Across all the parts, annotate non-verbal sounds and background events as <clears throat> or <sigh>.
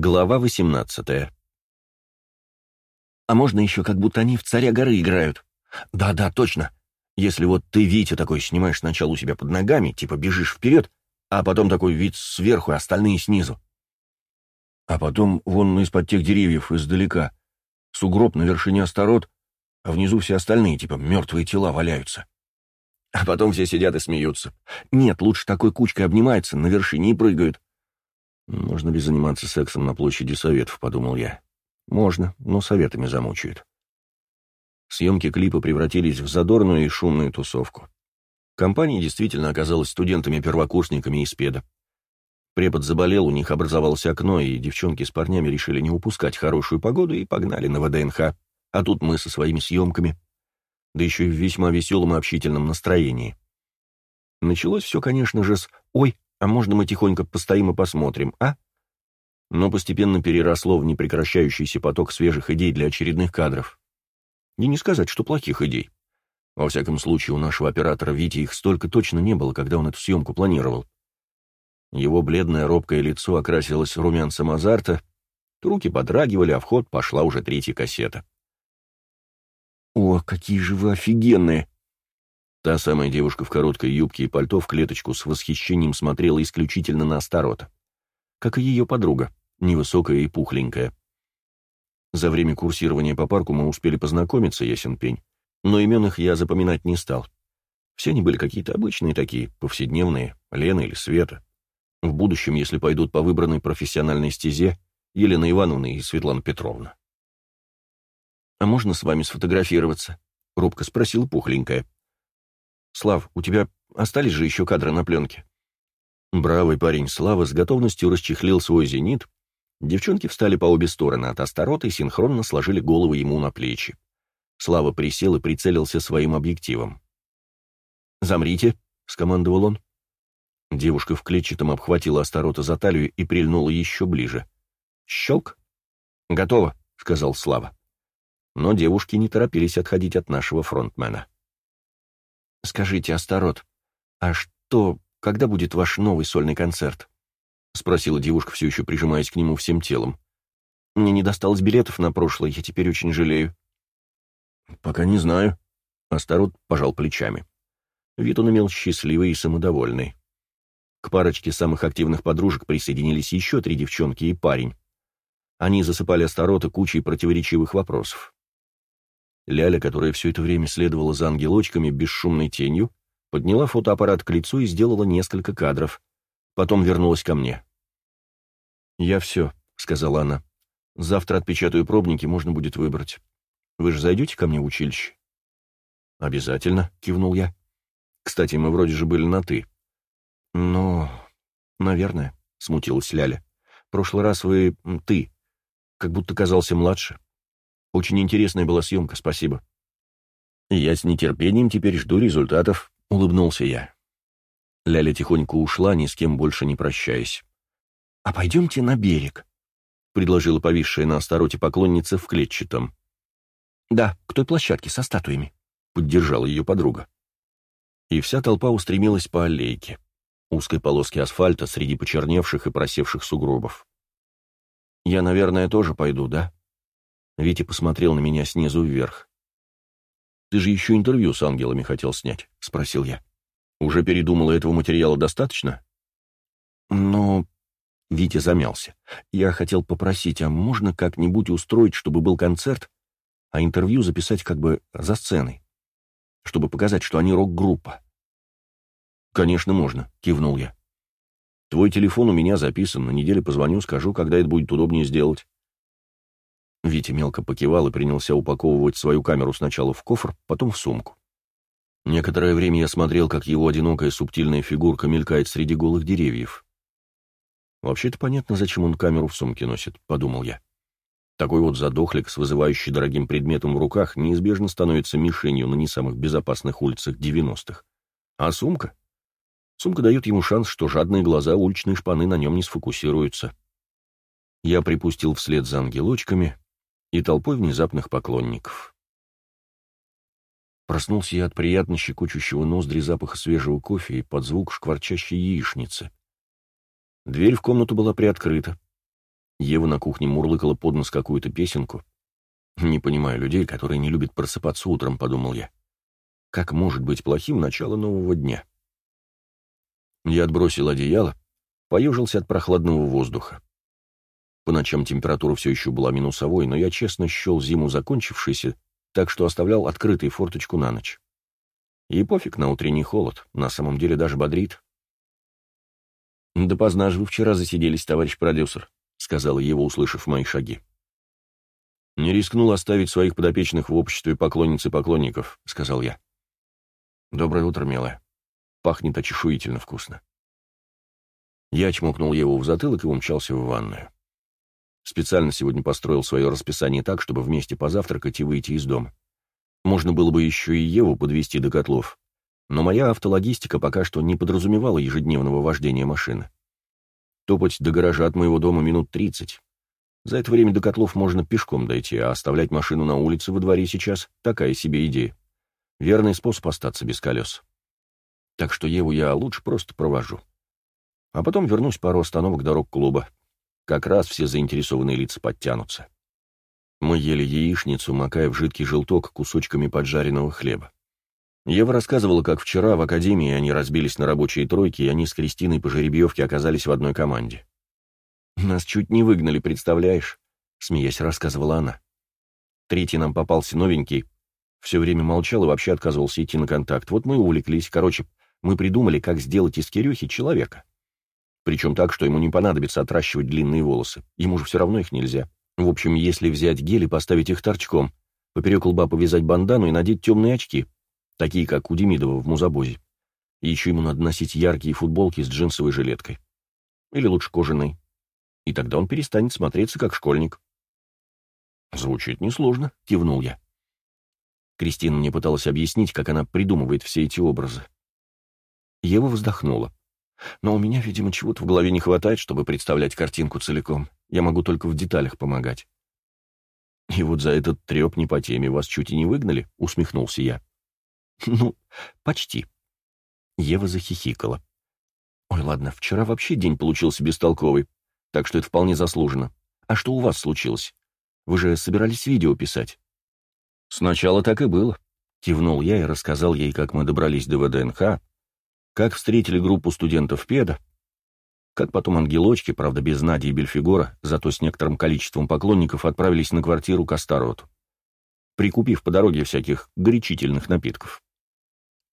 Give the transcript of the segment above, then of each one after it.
Глава 18 А можно еще, как будто они в царя горы играют? Да-да, точно. Если вот ты, Витя, такой снимаешь сначала у себя под ногами, типа бежишь вперед, а потом такой вид сверху, и остальные снизу. А потом вон из-под тех деревьев издалека. Сугроб на вершине Астарот, а внизу все остальные, типа мертвые тела, валяются. А потом все сидят и смеются. Нет, лучше такой кучкой обнимаются на вершине и прыгают. Можно ли заниматься сексом на площади Советов, подумал я. Можно, но советами замучают. Съемки клипа превратились в задорную и шумную тусовку. Компания действительно оказалась студентами-первокурсниками из педа. Препод заболел, у них образовалось окно, и девчонки с парнями решили не упускать хорошую погоду и погнали на ВДНХ. А тут мы со своими съемками. Да еще и в весьма веселом и общительном настроении. Началось все, конечно же, с «Ой, а можно мы тихонько постоим и посмотрим, а?» Но постепенно переросло в непрекращающийся поток свежих идей для очередных кадров. И не сказать, что плохих идей. Во всяком случае, у нашего оператора Вити их столько точно не было, когда он эту съемку планировал. Его бледное робкое лицо окрасилось румянцем азарта, руки подрагивали, а в ход пошла уже третья кассета. «О, какие же вы офигенные!» Та самая девушка в короткой юбке и пальто в клеточку с восхищением смотрела исключительно на Астарота. Как и ее подруга, невысокая и пухленькая. За время курсирования по парку мы успели познакомиться, ясен пень, но имен их я запоминать не стал. Все они были какие-то обычные такие, повседневные, Лена или Света. В будущем, если пойдут по выбранной профессиональной стезе, Елена Ивановна и Светлана Петровна. «А можно с вами сфотографироваться?» — робко спросила пухленькая. «Слав, у тебя остались же еще кадры на пленке?» Бравый парень Слава с готовностью расчехлил свой зенит. Девчонки встали по обе стороны от Астарота и синхронно сложили головы ему на плечи. Слава присел и прицелился своим объективом. «Замрите», — скомандовал он. Девушка в клетчатом обхватила Астарота за талию и прильнула еще ближе. «Щелк?» «Готово», — сказал Слава. Но девушки не торопились отходить от нашего фронтмена. «Скажите, Астарот, а что, когда будет ваш новый сольный концерт?» — спросила девушка, все еще прижимаясь к нему всем телом. «Мне не досталось билетов на прошлое, я теперь очень жалею». «Пока не знаю». Астарот пожал плечами. Вид он имел счастливый и самодовольный. К парочке самых активных подружек присоединились еще три девчонки и парень. Они засыпали Астарота кучей противоречивых вопросов. Ляля, которая все это время следовала за ангелочками бесшумной тенью, подняла фотоаппарат к лицу и сделала несколько кадров. Потом вернулась ко мне. «Я все», — сказала она. «Завтра отпечатаю пробники, можно будет выбрать. Вы же зайдете ко мне в училище?» «Обязательно», — кивнул я. «Кстати, мы вроде же были на «ты». «Ну, наверное», — смутилась Ляля. «Прошлый раз вы «ты», как будто казался младше». Очень интересная была съемка, спасибо. Я с нетерпением теперь жду результатов, улыбнулся я. Ляля тихонько ушла, ни с кем больше не прощаясь. «А пойдемте на берег», — предложила повисшая на остороте поклонница в клетчатом. «Да, к той площадке со статуями», — поддержала ее подруга. И вся толпа устремилась по аллейке, узкой полоске асфальта среди почерневших и просевших сугробов. «Я, наверное, тоже пойду, да?» Витя посмотрел на меня снизу вверх. «Ты же еще интервью с ангелами хотел снять?» — спросил я. «Уже передумала этого материала достаточно?» «Но...» — Витя замялся. «Я хотел попросить, а можно как-нибудь устроить, чтобы был концерт, а интервью записать как бы за сценой, чтобы показать, что они рок-группа?» «Конечно, можно», — кивнул я. «Твой телефон у меня записан, на неделе позвоню, скажу, когда это будет удобнее сделать». Витя мелко покивал и принялся упаковывать свою камеру сначала в кофр, потом в сумку. Некоторое время я смотрел, как его одинокая субтильная фигурка мелькает среди голых деревьев. «Вообще-то понятно, зачем он камеру в сумке носит», — подумал я. Такой вот задохлик с вызывающий дорогим предметом в руках неизбежно становится мишенью на не самых безопасных улицах 90-х. А сумка? Сумка дает ему шанс, что жадные глаза уличной шпаны на нем не сфокусируются. Я припустил вслед за ангелочками, и толпой внезапных поклонников. Проснулся я от приятно щекочущего ноздри запаха свежего кофе и под звук шкварчащей яичницы. Дверь в комнату была приоткрыта. Ева на кухне мурлыкала под нос какую-то песенку. «Не понимаю людей, которые не любят просыпаться утром», — подумал я. «Как может быть плохим начало нового дня?» Я отбросил одеяло, поежился от прохладного воздуха. По ночам температура все еще была минусовой, но я честно счел зиму закончившейся, так что оставлял открытой форточку на ночь. И пофиг на утренний холод, на самом деле даже бодрит. «Допоздна же вы вчера засиделись, товарищ продюсер», — сказала его, услышав мои шаги. «Не рискнул оставить своих подопечных в обществе поклонниц и поклонников», — сказал я. «Доброе утро, милая. Пахнет очешуительно вкусно». Я чмокнул его в затылок и умчался в ванную. Специально сегодня построил свое расписание так, чтобы вместе позавтракать и выйти из дома. Можно было бы еще и Еву подвести до котлов, но моя автологистика пока что не подразумевала ежедневного вождения машины. Топать до гаража от моего дома минут тридцать. За это время до котлов можно пешком дойти, а оставлять машину на улице во дворе сейчас — такая себе идея. Верный способ остаться без колес. Так что Еву я лучше просто провожу. А потом вернусь пару остановок дорог клуба. Как раз все заинтересованные лица подтянутся. Мы ели яичницу, макая в жидкий желток кусочками поджаренного хлеба. Ева рассказывала, как вчера в академии они разбились на рабочие тройки, и они с Кристиной по жеребьевке оказались в одной команде. «Нас чуть не выгнали, представляешь?» — смеясь рассказывала она. Третий нам попался новенький, все время молчал и вообще отказывался идти на контакт. Вот мы увлеклись. Короче, мы придумали, как сделать из Кирюхи человека. Причем так, что ему не понадобится отращивать длинные волосы. Ему же все равно их нельзя. В общем, если взять гель и поставить их торчком, поперек лба повязать бандану и надеть темные очки, такие, как у Демидова в музабозе. И еще ему надо носить яркие футболки с джинсовой жилеткой. Или лучше кожаной. И тогда он перестанет смотреться как школьник. «Звучит несложно», — кивнул я. Кристина мне пыталась объяснить, как она придумывает все эти образы. Ева вздохнула. Но у меня, видимо, чего-то в голове не хватает, чтобы представлять картинку целиком. Я могу только в деталях помогать. «И вот за этот треп не по теме вас чуть и не выгнали?» — усмехнулся я. «Ну, почти». Ева захихикала. «Ой, ладно, вчера вообще день получился бестолковый, так что это вполне заслуженно. А что у вас случилось? Вы же собирались видео писать?» «Сначала так и было», — кивнул я и рассказал ей, как мы добрались до ВДНХ, как встретили группу студентов ПЕДа, как потом ангелочки, правда без Нади и Бельфигора, зато с некоторым количеством поклонников отправились на квартиру к Астароту, прикупив по дороге всяких горячительных напитков.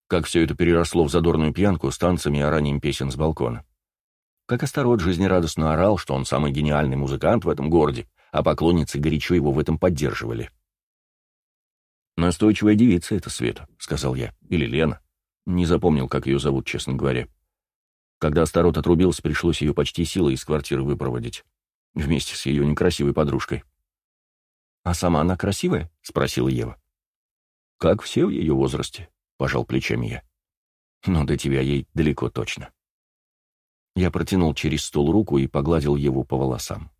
Как все это переросло в задорную пьянку с танцами и оранием песен с балкона. Как Астарот жизнерадостно орал, что он самый гениальный музыкант в этом городе, а поклонницы горячо его в этом поддерживали. «Настойчивая девица это, Света», — сказал я, — «или Лена». Не запомнил, как ее зовут, честно говоря. Когда Астарот отрубился, пришлось ее почти силой из квартиры выпроводить. Вместе с ее некрасивой подружкой. «А сама она красивая?» — спросила Ева. «Как все в ее возрасте», — пожал плечами я. «Но до тебя ей далеко точно». Я протянул через стол руку и погладил Еву по волосам.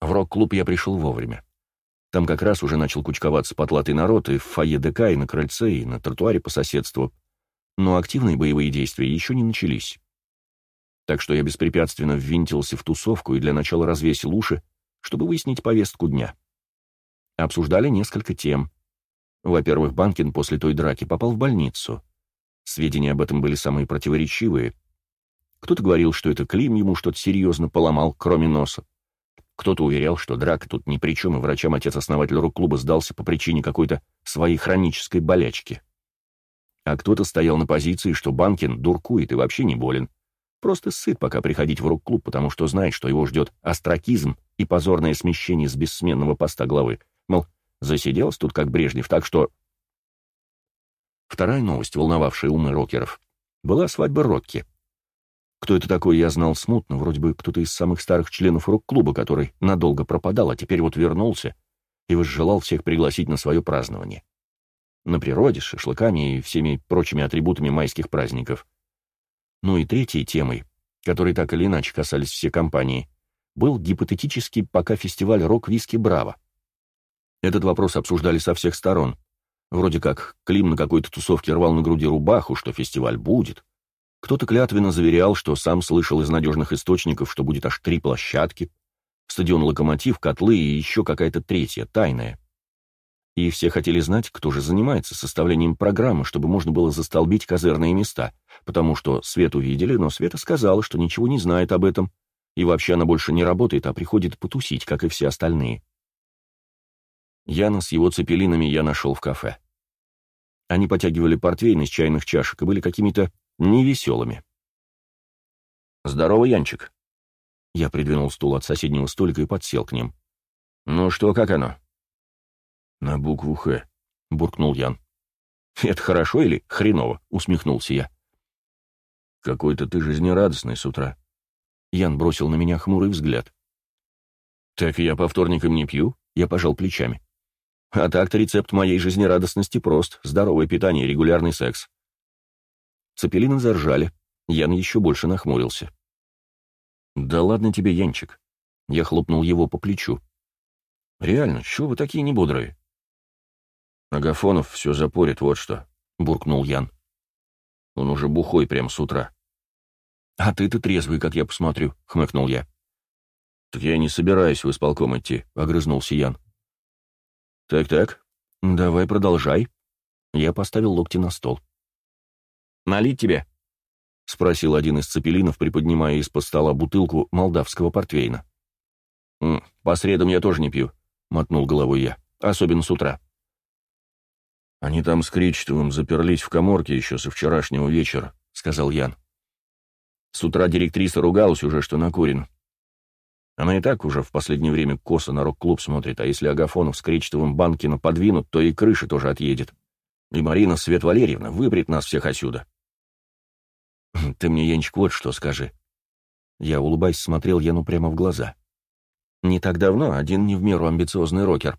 В рок-клуб я пришел вовремя. Там как раз уже начал кучковаться потлатый народ и в фойе ДК, и на крыльце, и на тротуаре по соседству. Но активные боевые действия еще не начались. Так что я беспрепятственно ввинтился в тусовку и для начала развесил уши, чтобы выяснить повестку дня. Обсуждали несколько тем. Во-первых, Банкин после той драки попал в больницу. Сведения об этом были самые противоречивые. Кто-то говорил, что это Клим ему что-то серьезно поломал, кроме носа. Кто-то уверял, что драка тут ни при чем, и врачам отец-основатель рок-клуба сдался по причине какой-то своей хронической болячки. А кто-то стоял на позиции, что Банкин дуркует и вообще не болен. Просто сыт пока приходить в рок-клуб, потому что знает, что его ждет астракизм и позорное смещение с бессменного поста главы. Мол, засиделся тут как Брежнев, так что... Вторая новость, волновавшая умы рокеров, была свадьба Рокки. Кто это такой, я знал смутно, вроде бы кто-то из самых старых членов рок-клуба, который надолго пропадал, а теперь вот вернулся и возжелал всех пригласить на свое празднование. На природе, с шашлыками и всеми прочими атрибутами майских праздников. Ну и третьей темой, которой так или иначе касались все компании, был гипотетический пока фестиваль рок-виски «Браво». Этот вопрос обсуждали со всех сторон. Вроде как Клим на какой-то тусовке рвал на груди рубаху, что фестиваль будет, Кто-то клятвенно заверял, что сам слышал из надежных источников, что будет аж три площадки, стадион «Локомотив», котлы и еще какая-то третья, тайная. И все хотели знать, кто же занимается составлением программы, чтобы можно было застолбить козырные места, потому что Свету видели, но Света сказала, что ничего не знает об этом, и вообще она больше не работает, а приходит потусить, как и все остальные. Яна с его цепелинами я нашел в кафе. Они потягивали портвейн из чайных чашек и были какими-то невеселыми. «Здорово, Янчик». Я придвинул стул от соседнего столика и подсел к ним. «Ну что, как оно?» «На букву «Х», — буркнул Ян. «Это хорошо или хреново?» — усмехнулся я. «Какой-то ты жизнерадостный с утра». Ян бросил на меня хмурый взгляд. «Так я по вторникам не пью?» — я пожал плечами. «А так-то рецепт моей жизнерадостности прост. Здоровое питание и регулярный секс. Цепелины заржали. Ян еще больше нахмурился. «Да ладно тебе, Янчик». Я хлопнул его по плечу. «Реально, чего вы такие небодрые?» «Агафонов все запорит, вот что», — буркнул Ян. «Он уже бухой прям с утра». «А ты-то трезвый, как я посмотрю», — хмыкнул я. «Так я не собираюсь в исполком идти», — огрызнулся Ян. «Так-так, давай продолжай». Я поставил локти на стол. Налить тебе?» — спросил один из цепелинов, приподнимая из-под стола бутылку молдавского портвейна. «По средам я тоже не пью», — мотнул головой я, — «особенно с утра». «Они там с Кречетовым заперлись в коморке еще со вчерашнего вечера», — сказал Ян. С утра директриса ругалась уже, что накурен. Она и так уже в последнее время косо на рок-клуб смотрит, а если Агафонов с Кречетовым Банкина подвинут, то и крыша тоже отъедет. И Марина Свет Валерьевна выпрет нас всех отсюда. <clears throat> Ты мне, Янчик, вот что скажи. Я, улыбаясь, смотрел Яну прямо в глаза. Не так давно один не в меру амбициозный рокер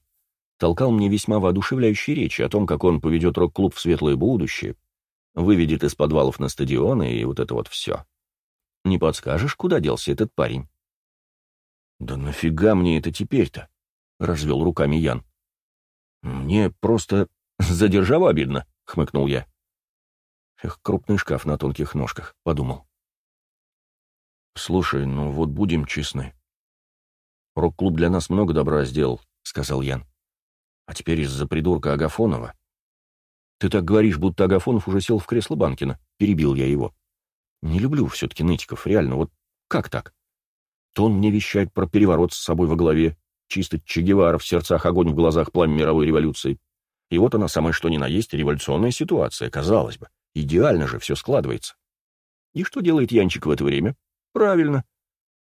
толкал мне весьма воодушевляющие речи о том, как он поведет рок-клуб в светлое будущее, выведет из подвалов на стадионы и вот это вот все. Не подскажешь, куда делся этот парень? «Да нафига мне это теперь-то?» — развел руками Ян. «Мне просто за державу обидно», — хмыкнул я. Эх, крупный шкаф на тонких ножках, подумал. Слушай, ну вот будем честны. Рок-клуб для нас много добра сделал, сказал Ян. А теперь из-за придурка Агафонова. Ты так говоришь, будто Агафонов уже сел в кресло Банкина. Перебил я его. Не люблю все-таки нытиков, реально, вот как так? То он мне вещает про переворот с собой во главе, чисто Че Гевара в сердцах, огонь в глазах, пламя мировой революции. И вот она самая что ни на есть революционная ситуация, казалось бы. Идеально же все складывается. И что делает Янчик в это время? Правильно.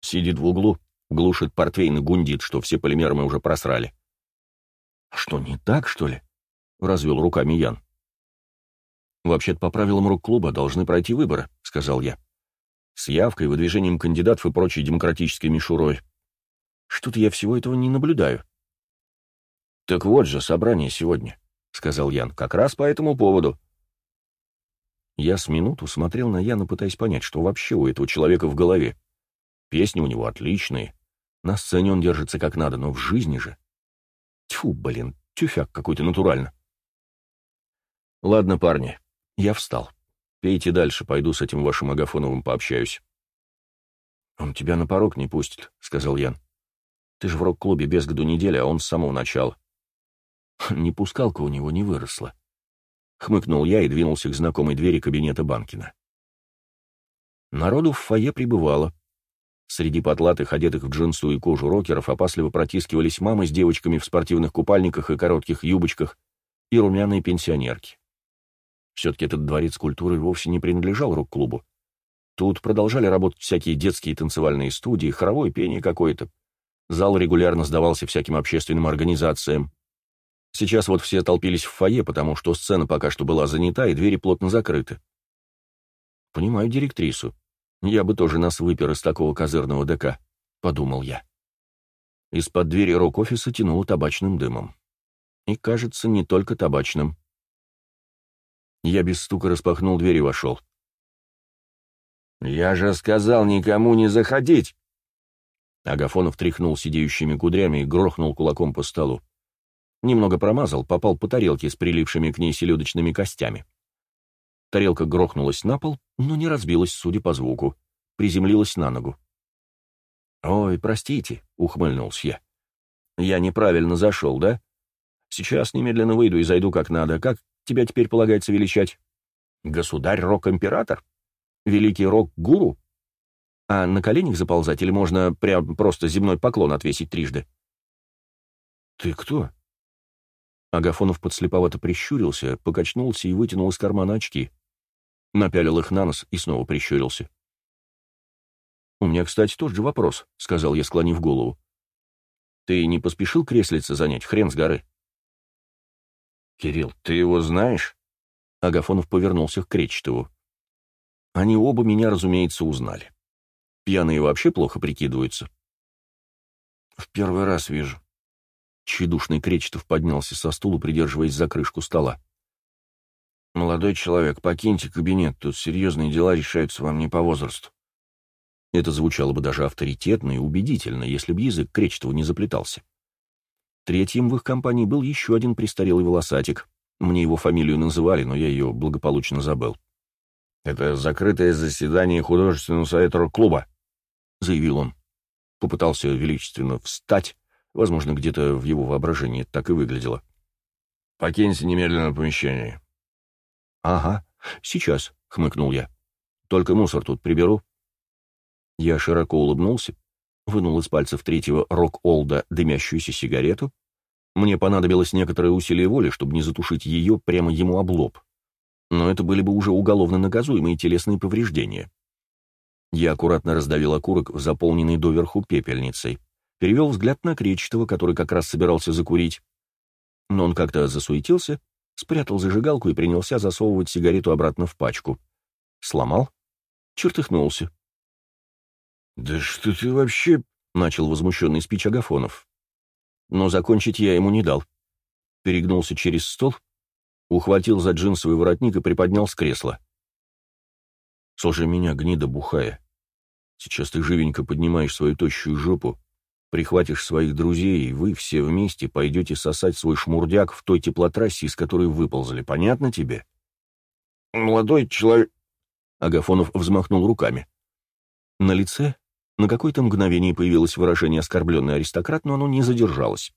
Сидит в углу, глушит портвейн и гундит, что все полимеры мы уже просрали. «А «Что, не так, что ли?» — развел руками Ян. «Вообще-то по правилам рок-клуба должны пройти выборы», — сказал я. «С явкой, выдвижением кандидатов и прочей демократической мишурой. Что-то я всего этого не наблюдаю». «Так вот же, собрание сегодня», — сказал Ян, — «как раз по этому поводу. Я с минуту смотрел на Яна, пытаясь понять, что вообще у этого человека в голове. Песни у него отличные. На сцене он держится как надо, но в жизни же... Тьфу, блин, тюфяк какой-то натурально. Ладно, парни, я встал. Пейте дальше, пойду с этим вашим Агафоновым пообщаюсь. «Он тебя на порог не пустит», — сказал Ян. «Ты же в рок-клубе без году недели, а он с самого начала». <laughs> Не пускалка у него не выросла. Хмыкнул я и двинулся к знакомой двери кабинета Банкина. Народу в фойе прибывало. Среди потлатых, одетых в джинсу и кожу рокеров, опасливо протискивались мамы с девочками в спортивных купальниках и коротких юбочках и румяные пенсионерки. Все-таки этот дворец культуры вовсе не принадлежал рок-клубу. Тут продолжали работать всякие детские танцевальные студии, хоровое пение какое-то. Зал регулярно сдавался всяким общественным организациям. Сейчас вот все толпились в фойе, потому что сцена пока что была занята и двери плотно закрыты. Понимаю директрису. Я бы тоже нас выпер из такого козырного ДК, подумал я. Из-под двери рок-офиса тянуло табачным дымом. И, кажется, не только табачным. Я без стука распахнул дверь и вошел. «Я же сказал никому не заходить!» Агафонов тряхнул сидеющими кудрями и грохнул кулаком по столу. Немного промазал, попал по тарелке с прилившими к ней селедочными костями. Тарелка грохнулась на пол, но не разбилась, судя по звуку. Приземлилась на ногу. «Ой, простите», — ухмыльнулся я. «Я неправильно зашел, да? Сейчас немедленно выйду и зайду как надо. Как тебя теперь полагается величать? Государь-рок-император? Великий рок-гуру? А на коленях заползать или можно прям просто земной поклон отвесить трижды?» «Ты кто?» Агафонов подслеповато прищурился, покачнулся и вытянул из кармана очки. Напялил их на нос и снова прищурился. «У меня, кстати, тот же вопрос», — сказал я, склонив голову. «Ты не поспешил креслице занять, хрен с горы?» «Кирилл, ты его знаешь?» Агафонов повернулся к Кречетову. Они оба меня, разумеется, узнали. Пьяные вообще плохо прикидываются. «В первый раз вижу». Чедушный Кречетов поднялся со стула, придерживаясь за крышку стола. «Молодой человек, покиньте кабинет, тут серьезные дела решаются вам не по возрасту». Это звучало бы даже авторитетно и убедительно, если бы язык Кречетова не заплетался. Третьим в их компании был еще один престарелый волосатик. Мне его фамилию называли, но я ее благополучно забыл. «Это закрытое заседание художественного совета рок-клуба», — заявил он. Попытался величественно встать, возможно, где-то в его воображении так и выглядело. «Покиньте немедленно помещение». «Ага, сейчас», — хмыкнул я. «Только мусор тут приберу». Я широко улыбнулся, вынул из пальцев третьего рок-олда дымящуюся сигарету. Мне понадобилось некоторое усилие воли, чтобы не затушить ее прямо ему об лоб. Но это были бы уже уголовно наказуемые телесные повреждения. Я аккуратно раздавил окурок в заполненной доверху пепельницей, перевел взгляд на Кречетова, который как раз собирался закурить. Но он как-то засуетился, спрятал зажигалку и принялся засовывать сигарету обратно в пачку. Сломал, чертыхнулся. «Да что ты вообще...» — начал возмущенный спич Агафонов. Но закончить я ему не дал. Перегнулся через стол, ухватил за джинсовый воротник и приподнял с кресла. «Слушай меня, гнида бухая. Сейчас ты живенько поднимаешь свою тощую жопу, прихватишь своих друзей, и вы все вместе пойдете сосать свой шмурдяк в той теплотрассе, из которой выползли. Понятно тебе?» «Молодой человек...» Агафонов взмахнул руками. На лице на какое-то мгновение появилось выражение «оскорбленный аристократ», но оно не задержалось.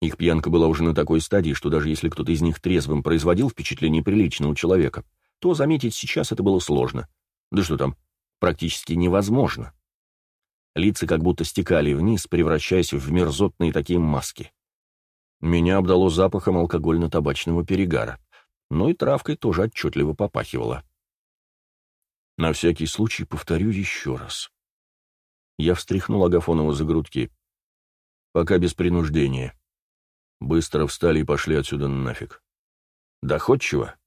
Их пьянка была уже на такой стадии, что даже если кто-то из них трезвым производил впечатление приличного человека, то заметить сейчас это было сложно. Да что там, практически невозможно. Лица как будто стекали вниз, превращаясь в мерзотные такие маски. Меня обдало запахом алкогольно-табачного перегара, но и травкой тоже отчетливо попахивало. На всякий случай повторю еще раз. Я встряхнул Агафонова за грудки. Пока без принуждения. Быстро встали и пошли отсюда нафиг. Доходчиво?